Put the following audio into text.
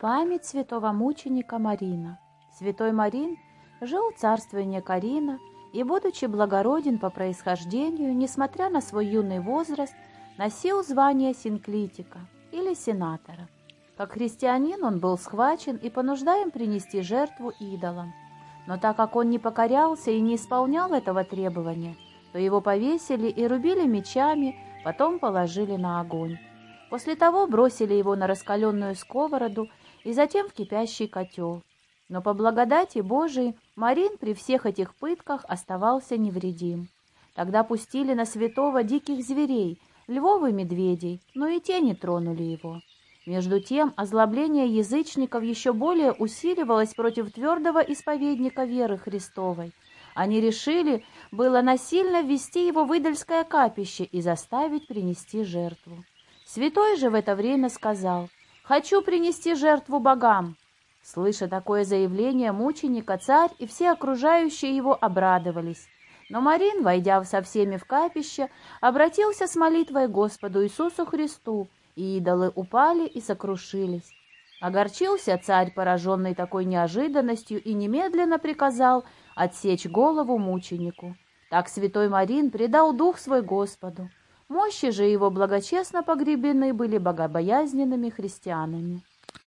Память святого мученика Марина. Святой Марин жил в царствовании Карина и, будучи благороден по происхождению, несмотря на свой юный возраст, носил звание синклитика или сенатора. Как христианин он был схвачен и понуждаем принести жертву идолам. Но так как он не покорялся и не исполнял этого требования, то его повесили и рубили мечами, потом положили на огонь. После того бросили его на раскаленную сковороду и затем в кипящий котел. Но по благодати Божией Марин при всех этих пытках оставался невредим. Тогда пустили на святого диких зверей, львов и медведей, но и те не тронули его. Между тем, озлобление язычников еще более усиливалось против твердого исповедника веры Христовой. Они решили было насильно ввести его в идольское капище и заставить принести жертву. Святой же в это время сказал, «Хочу принести жертву богам». Слыша такое заявление мученика, царь и все окружающие его обрадовались. Но Марин, войдя со всеми в капище, обратился с молитвой Господу Иисусу Христу, и идолы упали и сокрушились. Огорчился царь, пораженный такой неожиданностью, и немедленно приказал отсечь голову мученику. Так святой Марин предал дух свой Господу. Мощи же его благочестно погребены были богобоязненными христианами.